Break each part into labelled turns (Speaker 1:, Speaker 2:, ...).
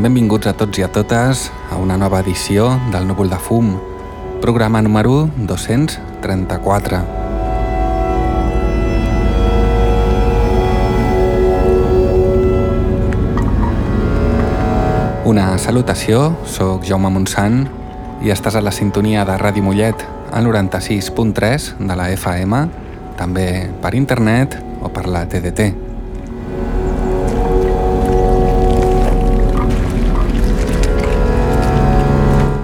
Speaker 1: Benvinguts a tots i a totes a una nova edició del Núvol de Fum, programa número 234. Una salutació, sóc Jaume Montsant i estàs a la sintonia de Ràdio Mollet al 96.3 de la FM, també per internet o per la TDT.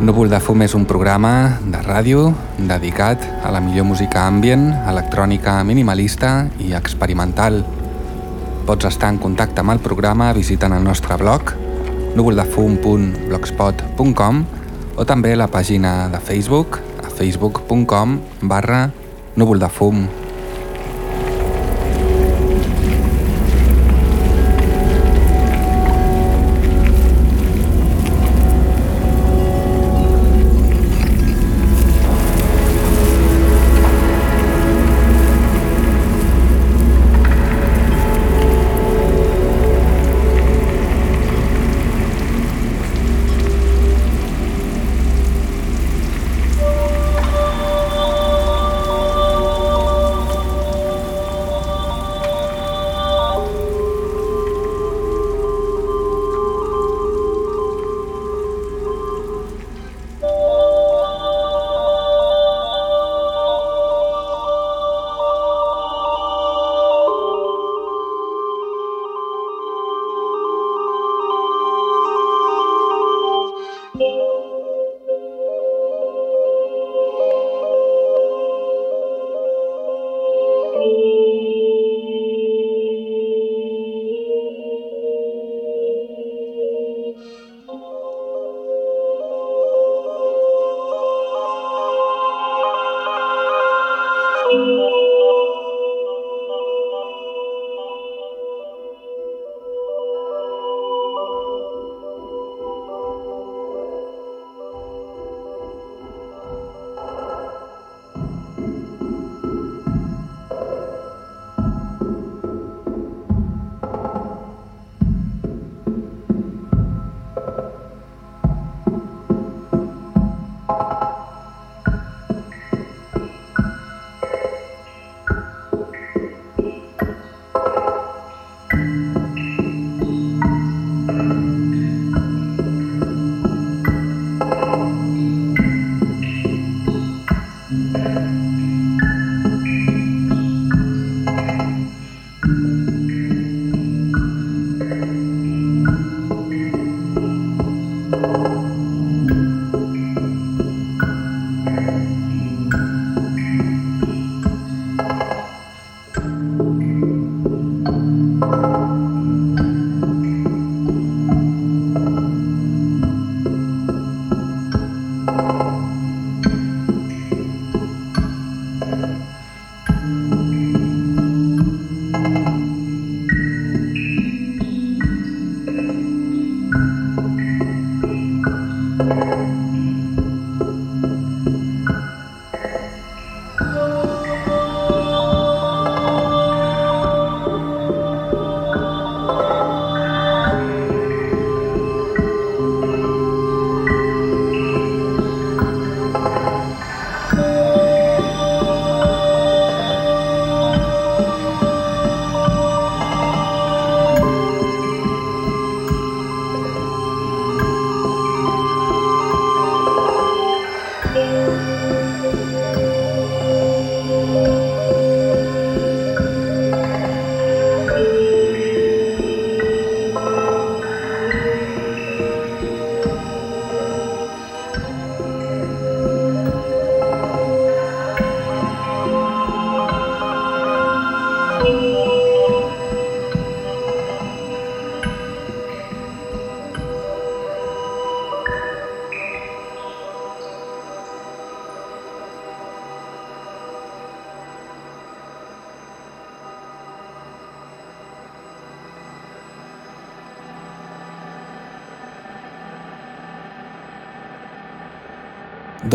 Speaker 1: Núvol de fum és un programa de ràdio dedicat a la millor música ambient, electrònica minimalista i experimental. Pots estar en contacte amb el programa visitant el nostre blog núvoldefum.blogspot.com o també la pàgina de Facebook a facebook.com barra núvoldefum.com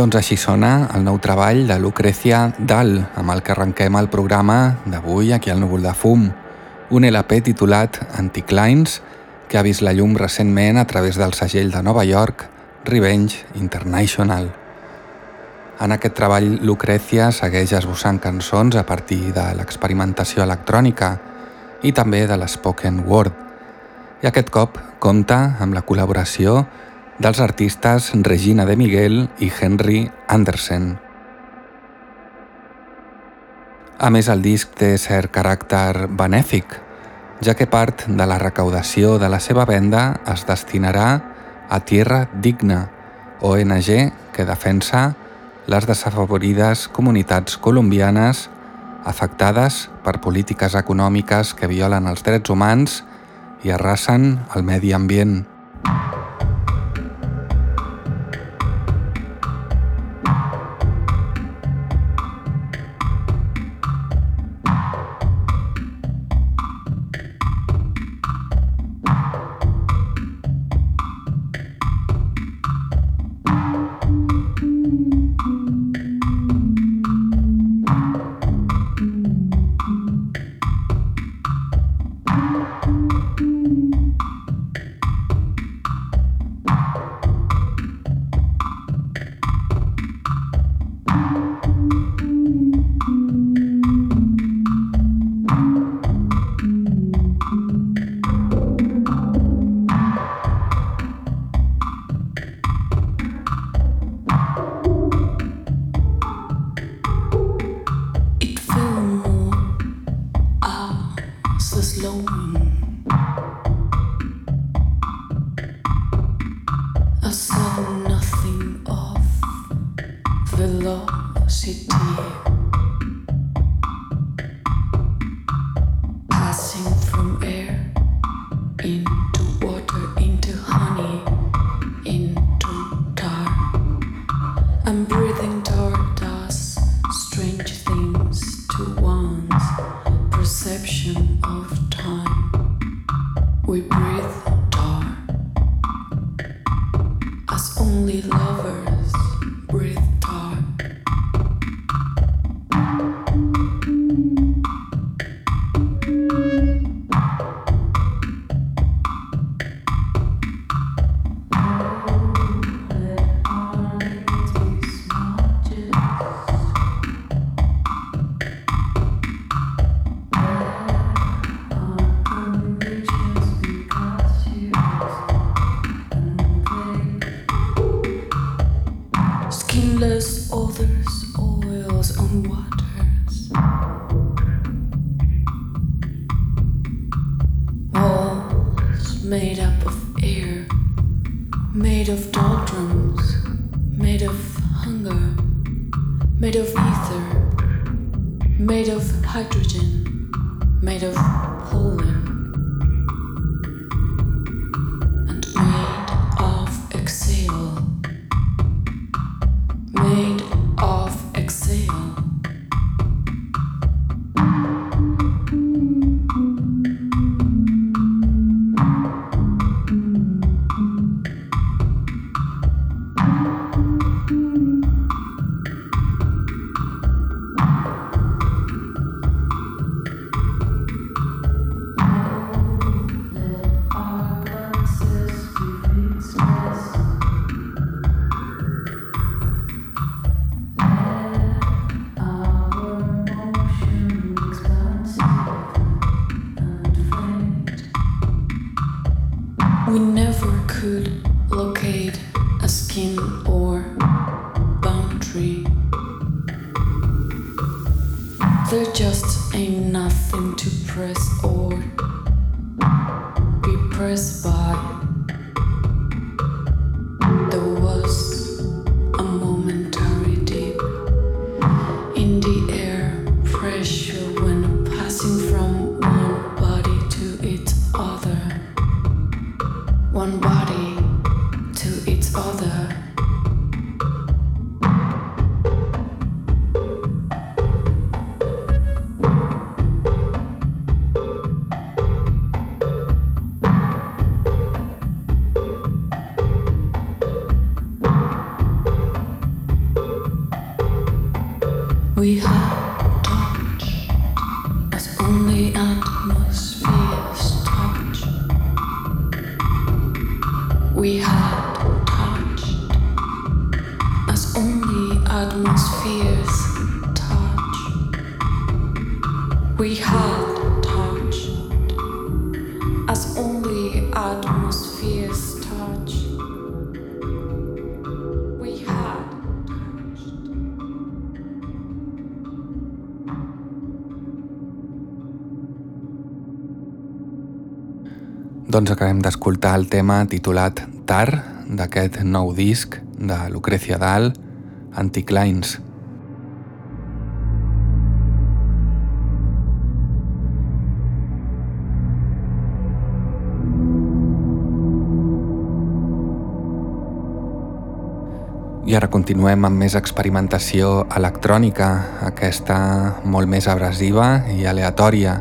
Speaker 1: Doncs així sona el nou treball de Lucrecia Dal, amb el que arrenquem el programa d'avui aquí al Núvol de Fum, un LP titulat Anticlines,
Speaker 2: que ha vist la llum recentment a través del segell de Nova York, Revenge International. En aquest treball, Lucrecia segueix esbossant cançons a partir de l'experimentació electrònica i també de l'espoken word, i aquest cop compta amb la col·laboració dels artistes Regina de Miguel i Henry Andersen. A més, el disc té cert caràcter benèfic, ja que part de la recaudació de la seva venda es destinarà a Tierra Digna, ONG que defensa les desafavorides comunitats colombianes afectades per polítiques econòmiques que violen els drets humans i arrasen el medi ambient.
Speaker 1: Doncs acabem d'escoltar el tema titulat Tar d'aquest nou disc de Lucrecia Dal, Anticlines. I ara continuem amb més experimentació electrònica, aquesta molt més abrasiva i aleatòria,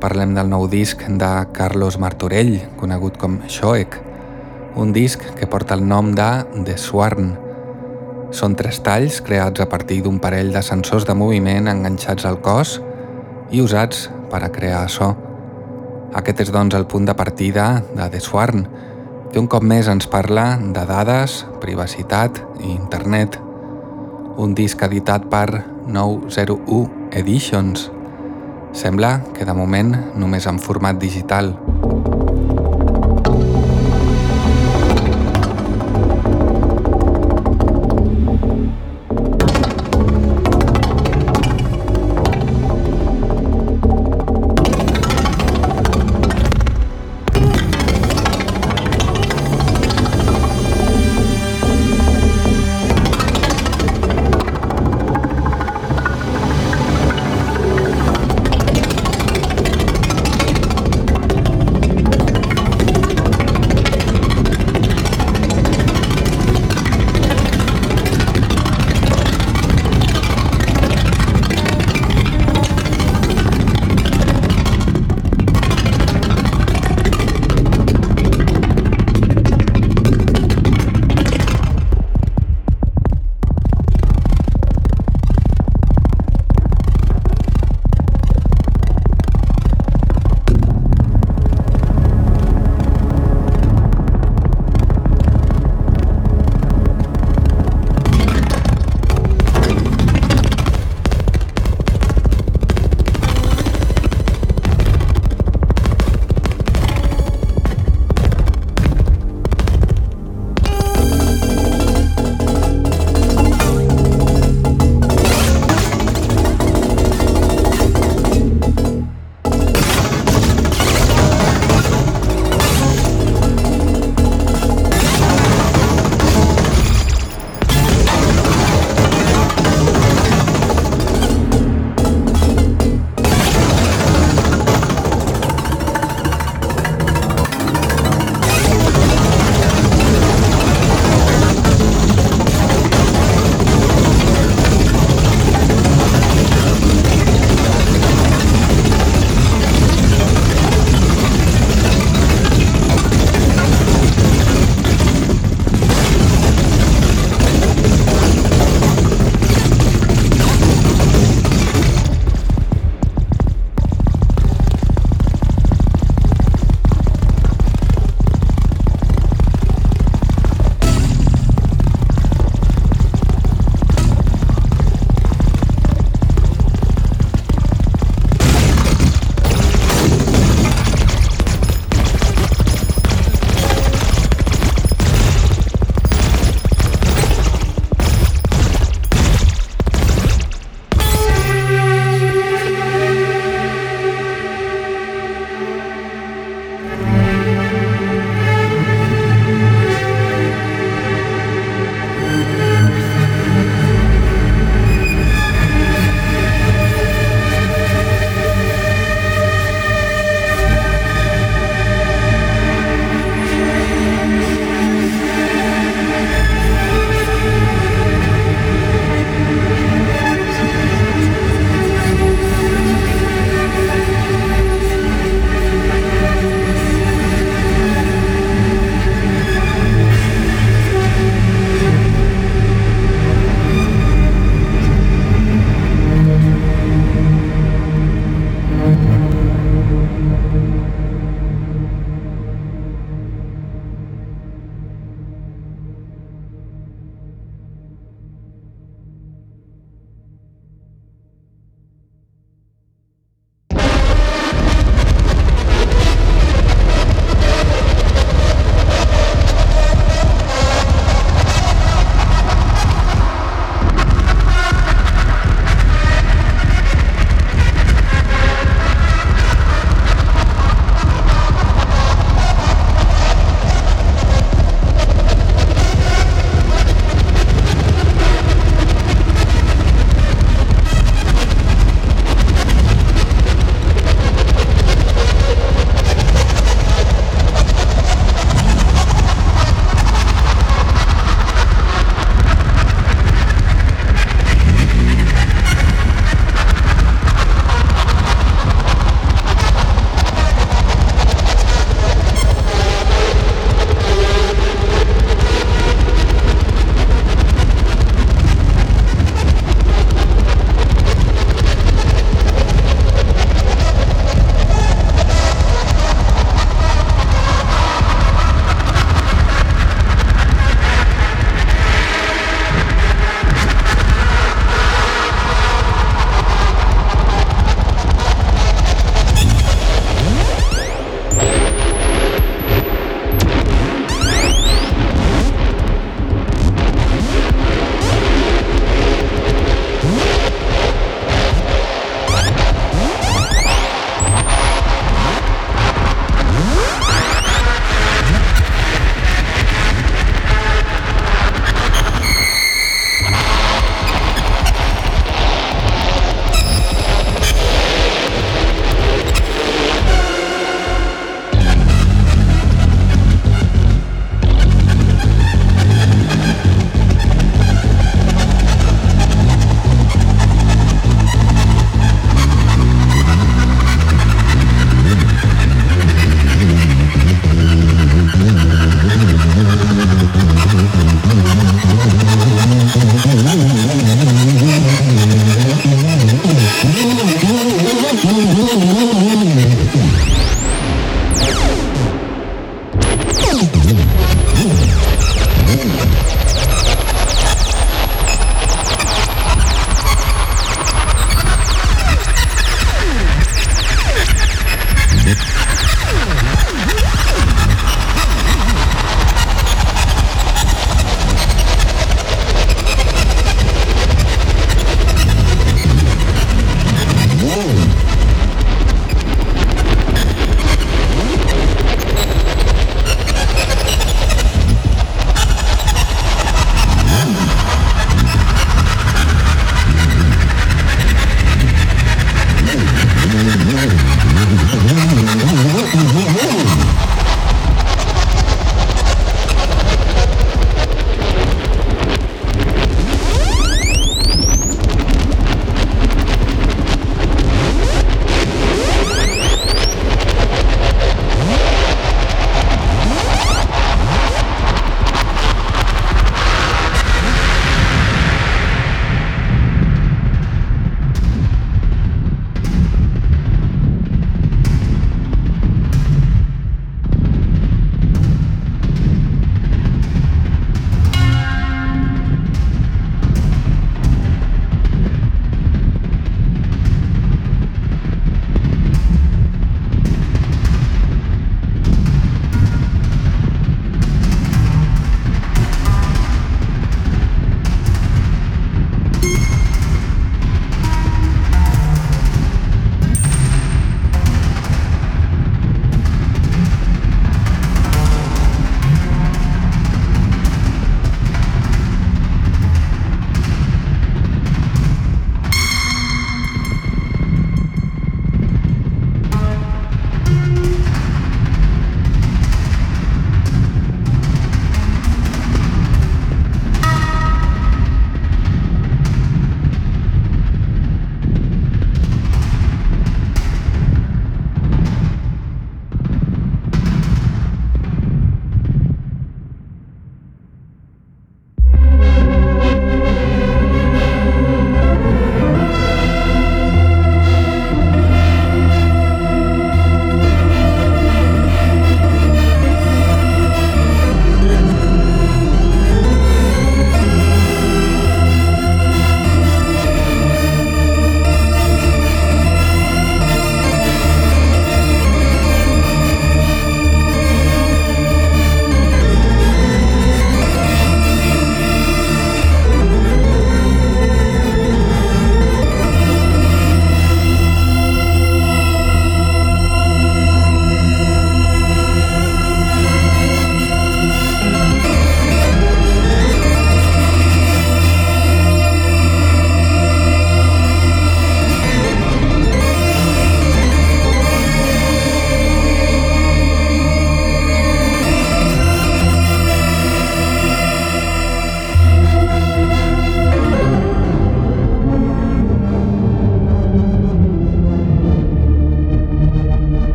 Speaker 1: Parlem del nou disc de Carlos Martorell, conegut com Shoek, un disc que porta el nom de The Swarn. Són tres talls creats a partir d'un parell de sensors de moviment enganxats al cos i usats per a crear so. Aquest és doncs el punt de partida de The Swarn, que un cop més ens parla de dades, privacitat i internet. Un disc editat per 901 Editions, Sembla que de moment només en format digital.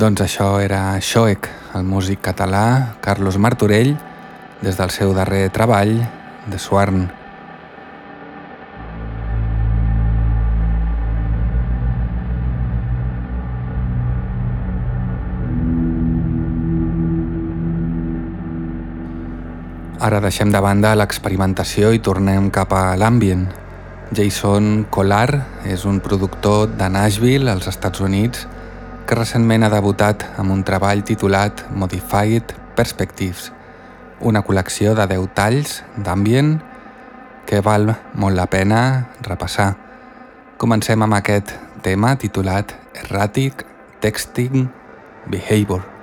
Speaker 1: Doncs això era Xoec, el músic català Carlos Martorell, des del seu darrer treball, de Swarn. Ara deixem de banda l'experimentació i tornem cap a l'ambient. Jason Collar és un productor de Nashville, als Estats Units, que recentment ha debutat amb un treball titulat Modified Perspectives, una col·lecció de 10 talls d'ambient que val molt la pena repassar. Comencem amb aquest tema titulat Erratic Texting Behavior.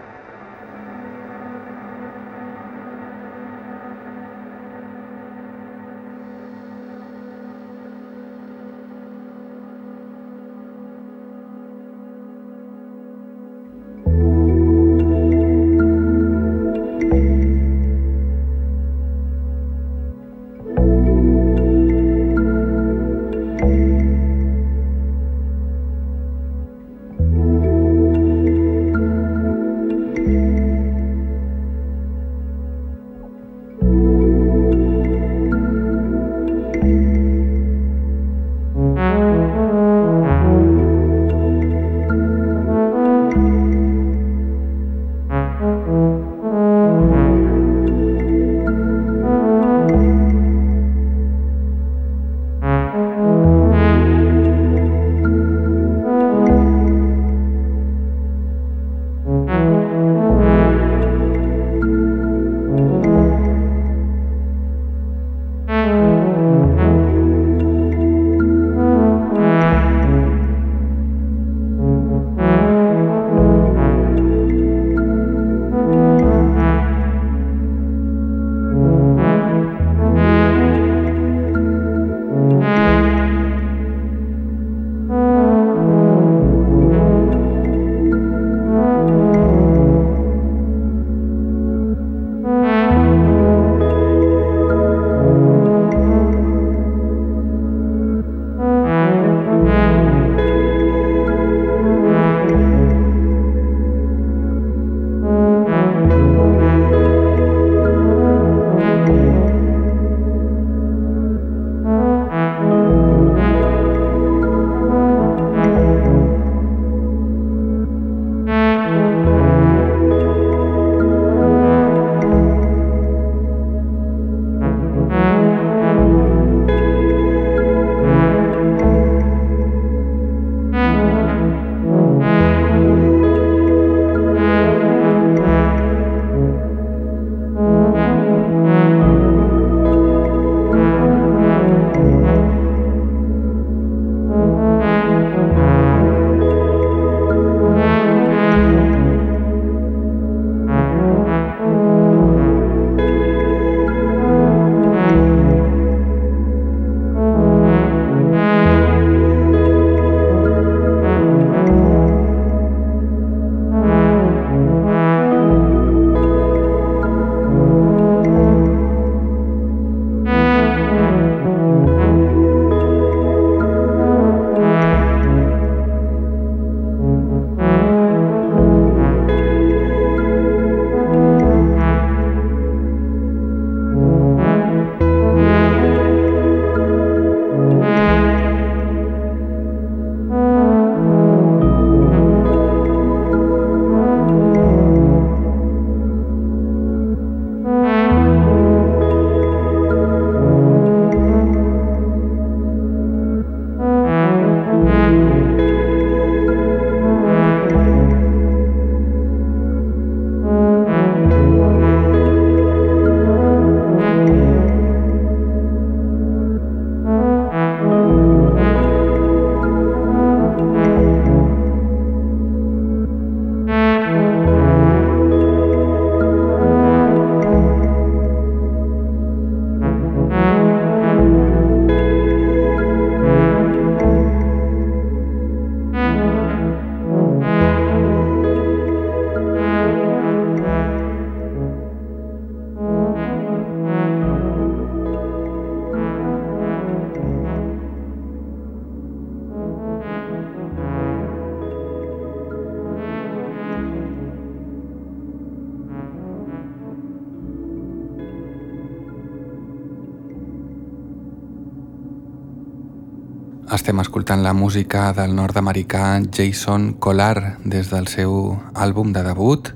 Speaker 1: Escoltant la música del nord-americà Jason Collar des del seu àlbum de debut,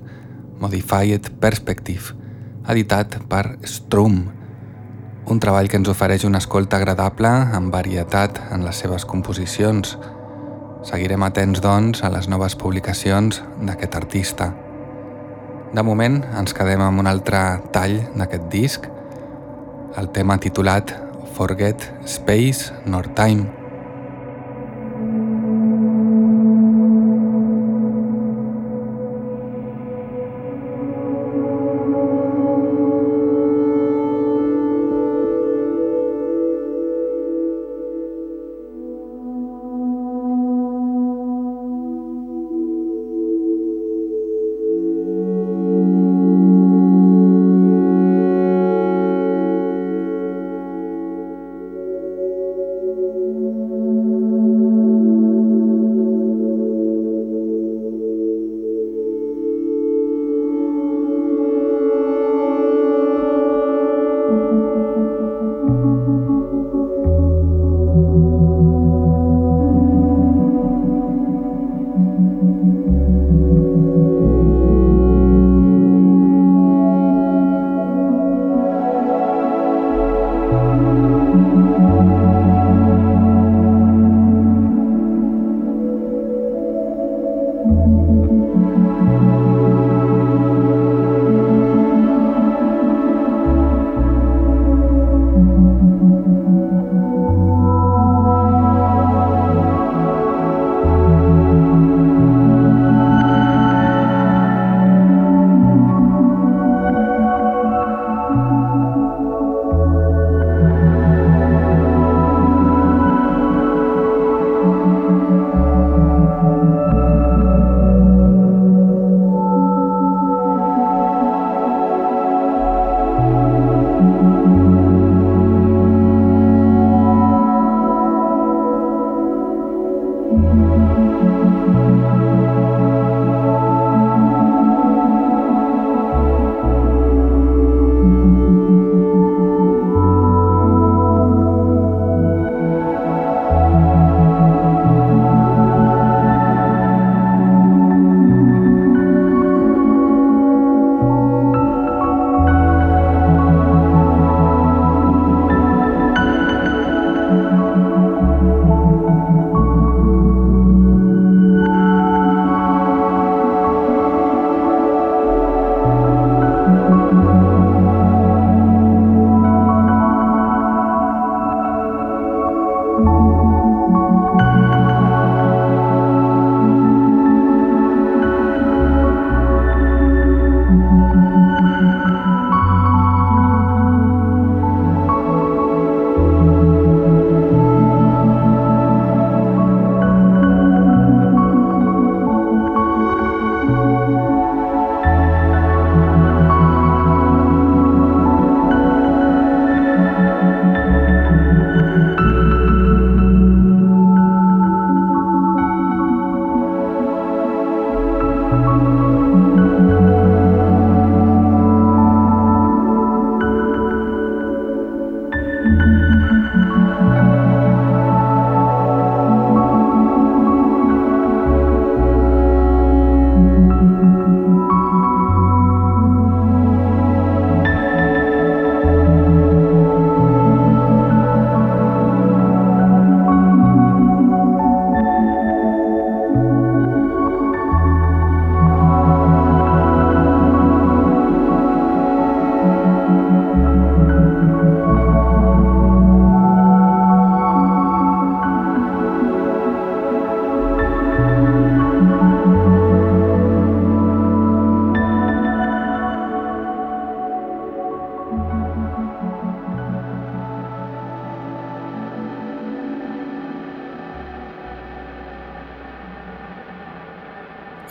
Speaker 1: Modified Perspective, editat per Strum, un treball que ens ofereix una escolta agradable amb varietat en les seves composicions. Seguirem atents, doncs, a les noves publicacions d'aquest artista. De moment ens quedem amb un altre tall d'aquest disc, el tema titulat Forget Space nor Time.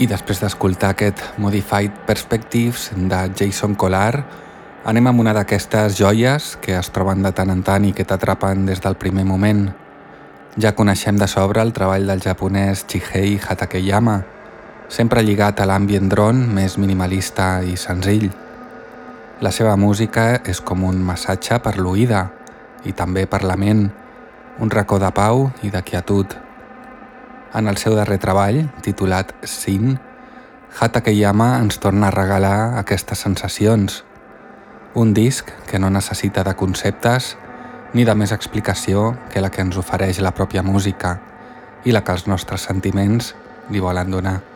Speaker 1: I després d'escoltar aquest Modified Perspectives de Jason Collar, anem amb una d'aquestes joies que es troben de tant en tant i que t'atrapen des del primer moment. Ja coneixem de sobre el treball del japonès Chihei Hatakeyama, sempre lligat a l'ambient drone més minimalista i senzill. La seva música és com un massatge per l'oïda i també per la ment, un racó de pau i de quietud. En el seu darrer treball, titulat Sin, Hatakeyama ens torna a regalar aquestes sensacions. Un disc que no necessita de conceptes ni de més explicació que la que ens ofereix la pròpia música i la que els nostres sentiments li volen donar.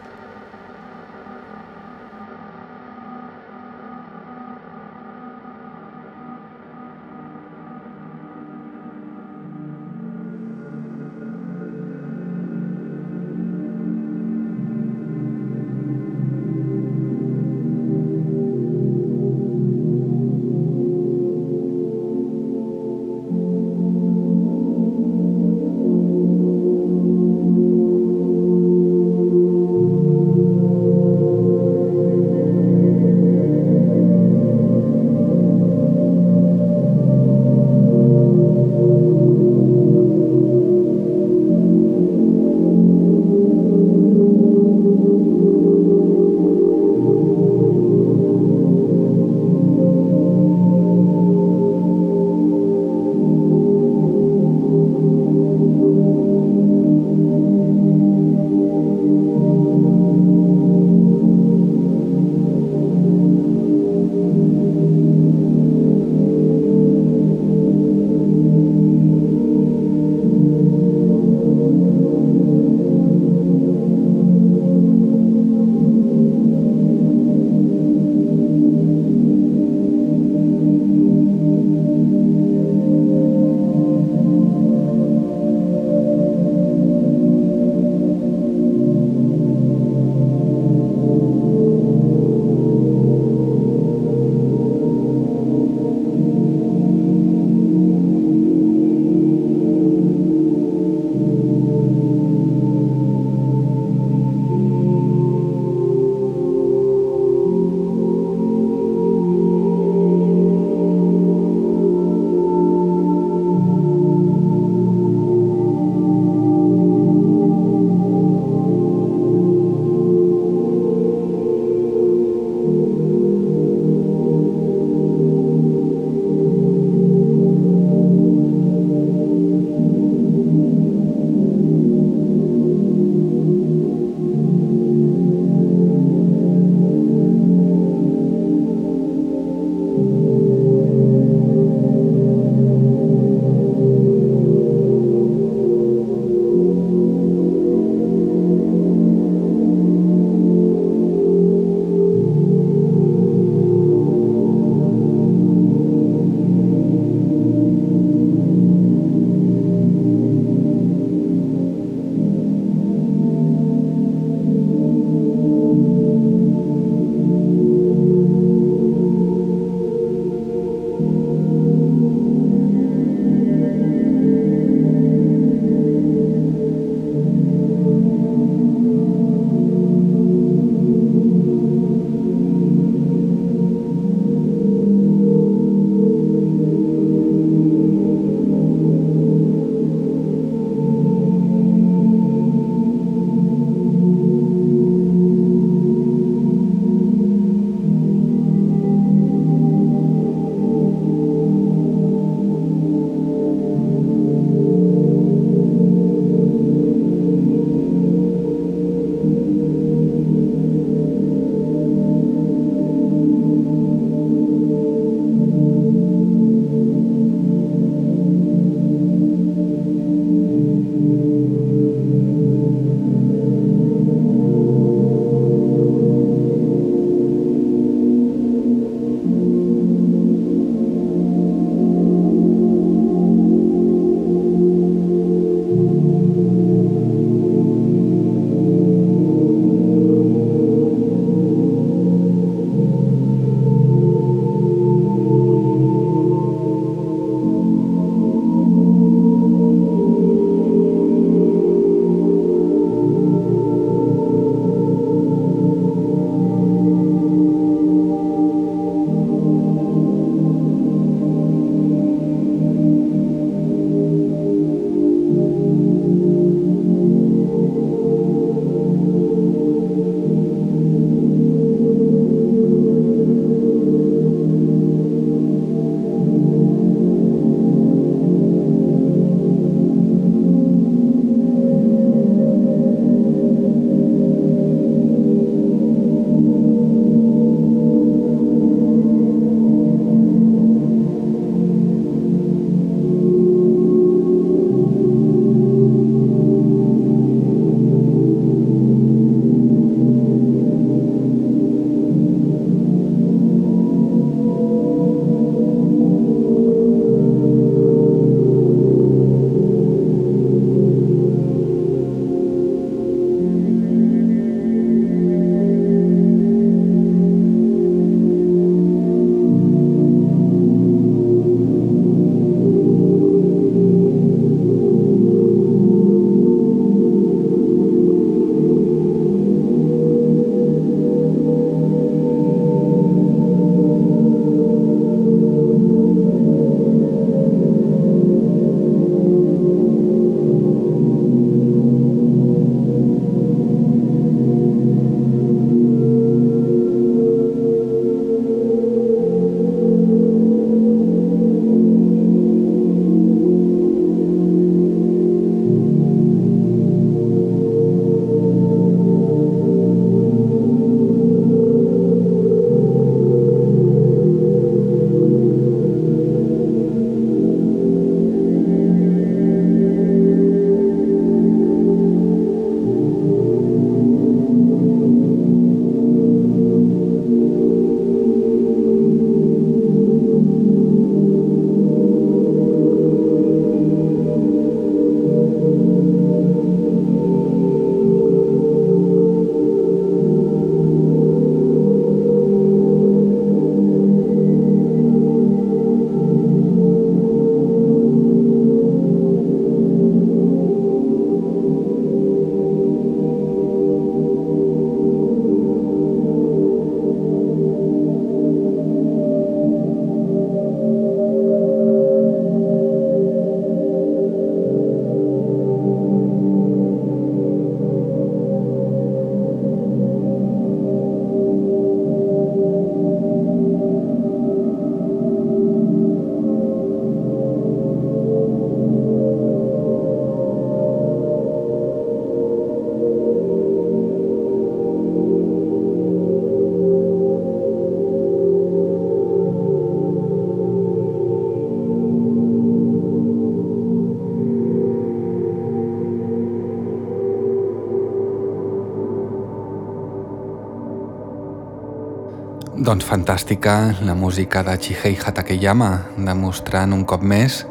Speaker 1: Doncs fantàstica la música de Chihei Hatakeyama, demostrant un cop més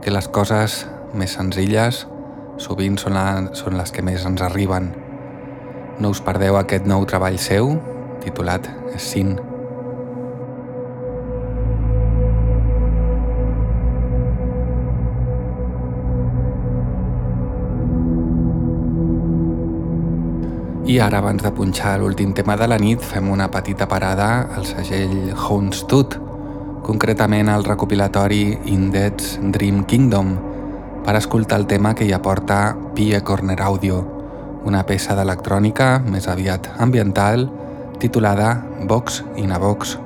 Speaker 1: que les coses més senzilles sovint són, la, són les que més ens arriben. No us perdeu aquest nou treball seu, titulat Sin. I ara, abans de punxar l'últim tema de la nit, fem una petita parada al segell Houndstooth, concretament al recopilatori Indets Dream Kingdom, per escoltar el tema que hi aporta Pie Corner Audio, una peça d'electrònica més aviat ambiental titulada Vox in a Vox.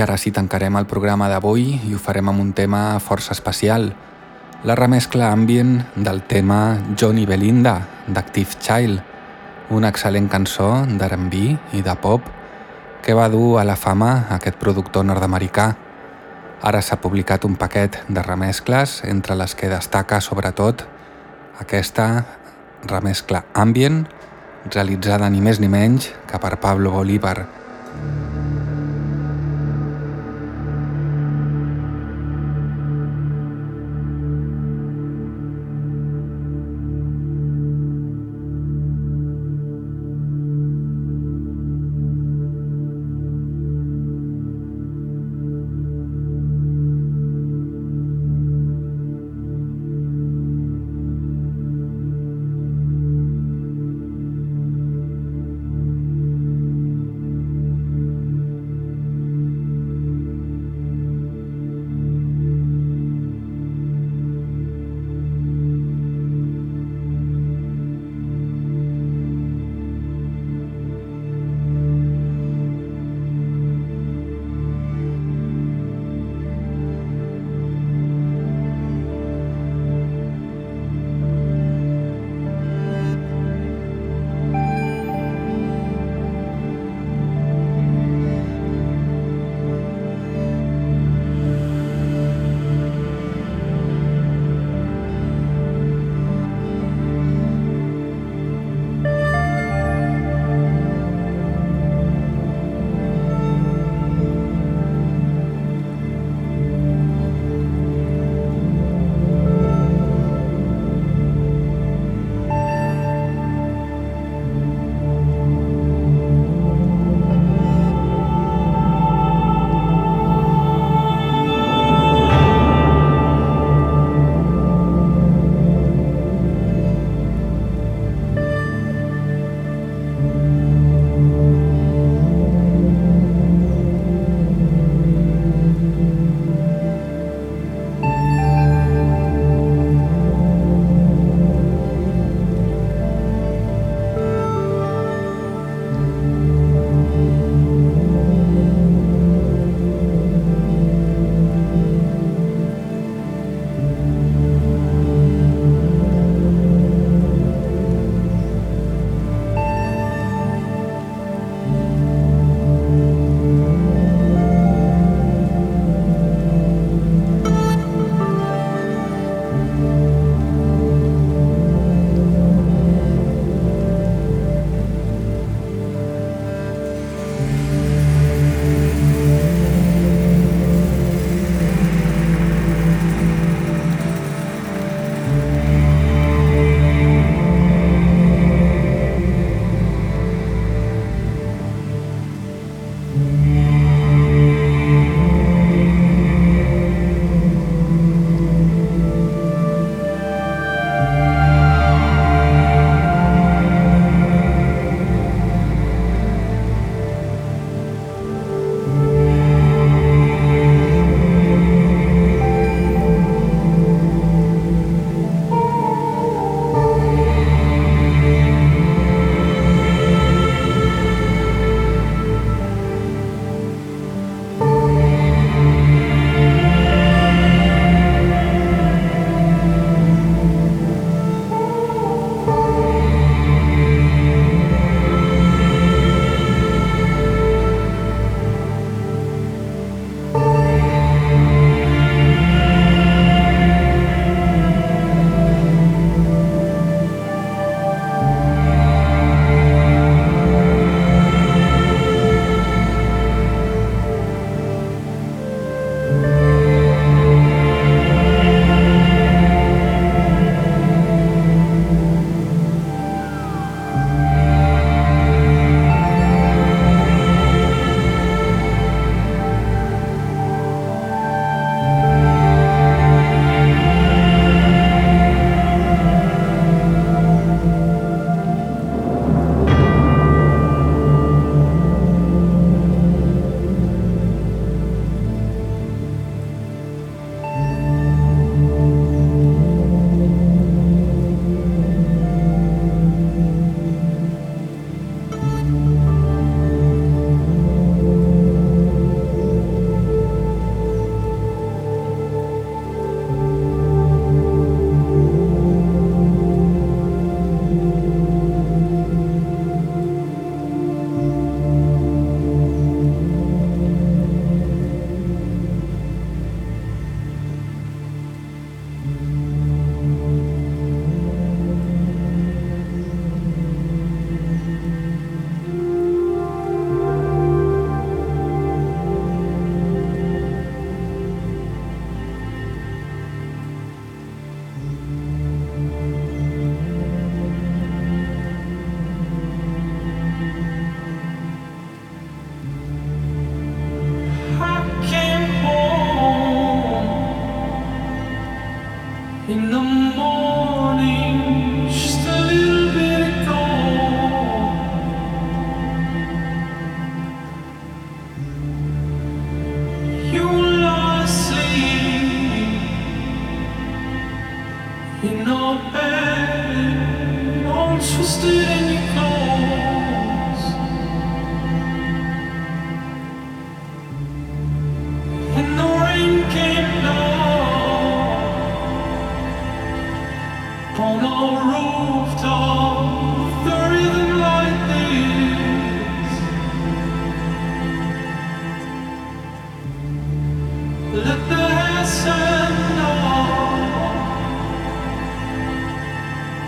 Speaker 1: Ara sí tancarem el programa d'avui i ho farem amb un tema força especial, la remescla ambient del tema Johnny Belinda d'Active Child, una excel·lent cançó d'R&B i de pop que va dur a la fama aquest productor nord-americà. Ara s'ha publicat un paquet de remescles, entre les que destaca sobretot aquesta remescla ambient realitzada ni més ni menys que per Pablo Bolívar.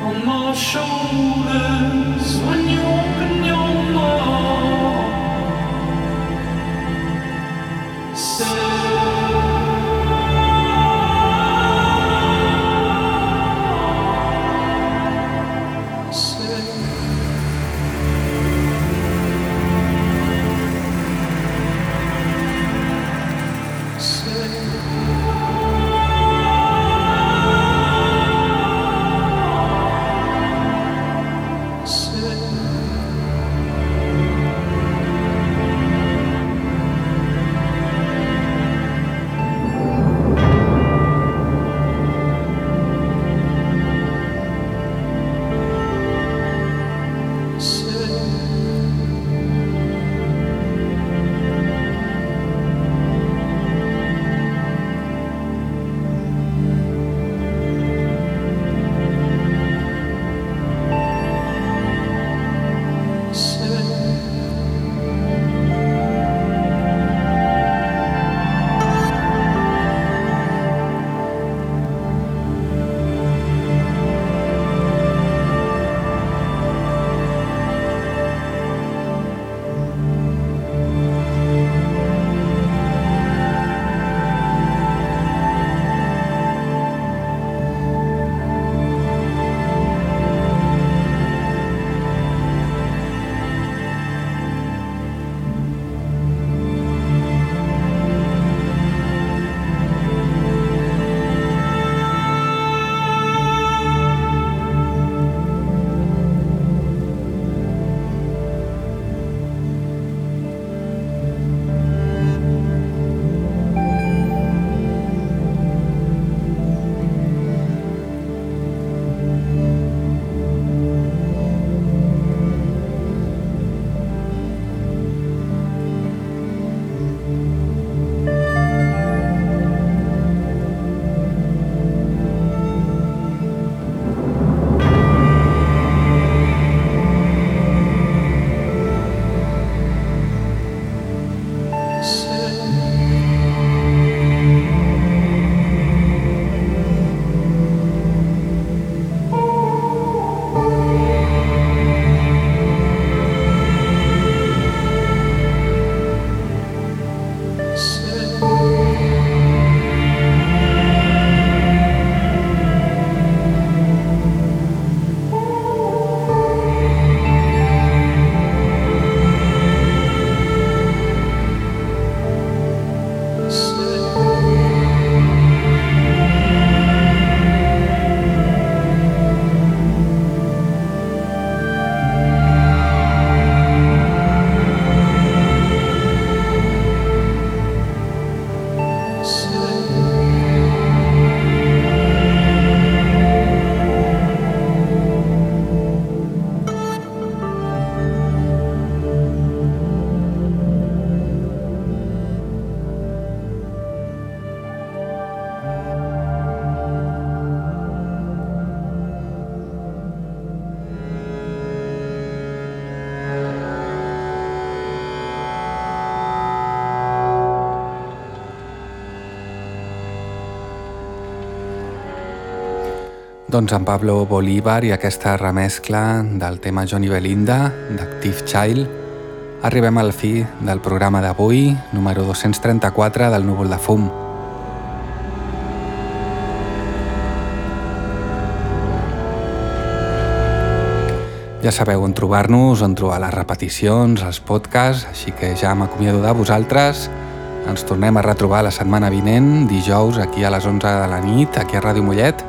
Speaker 1: On my shoulders. Doncs en Pablo Bolívar i aquesta remescla del tema Johnny Belinda, d'Active Child, arribem al fi del programa d'avui, número 234 del Núvol de Fum. Ja sabeu on trobar-nos, on trobar les repeticions, els podcasts, així que ja m'acomiado de vosaltres. Ens tornem a retrobar la setmana vinent, dijous, aquí a les 11 de la nit, aquí a Ràdio Mollet.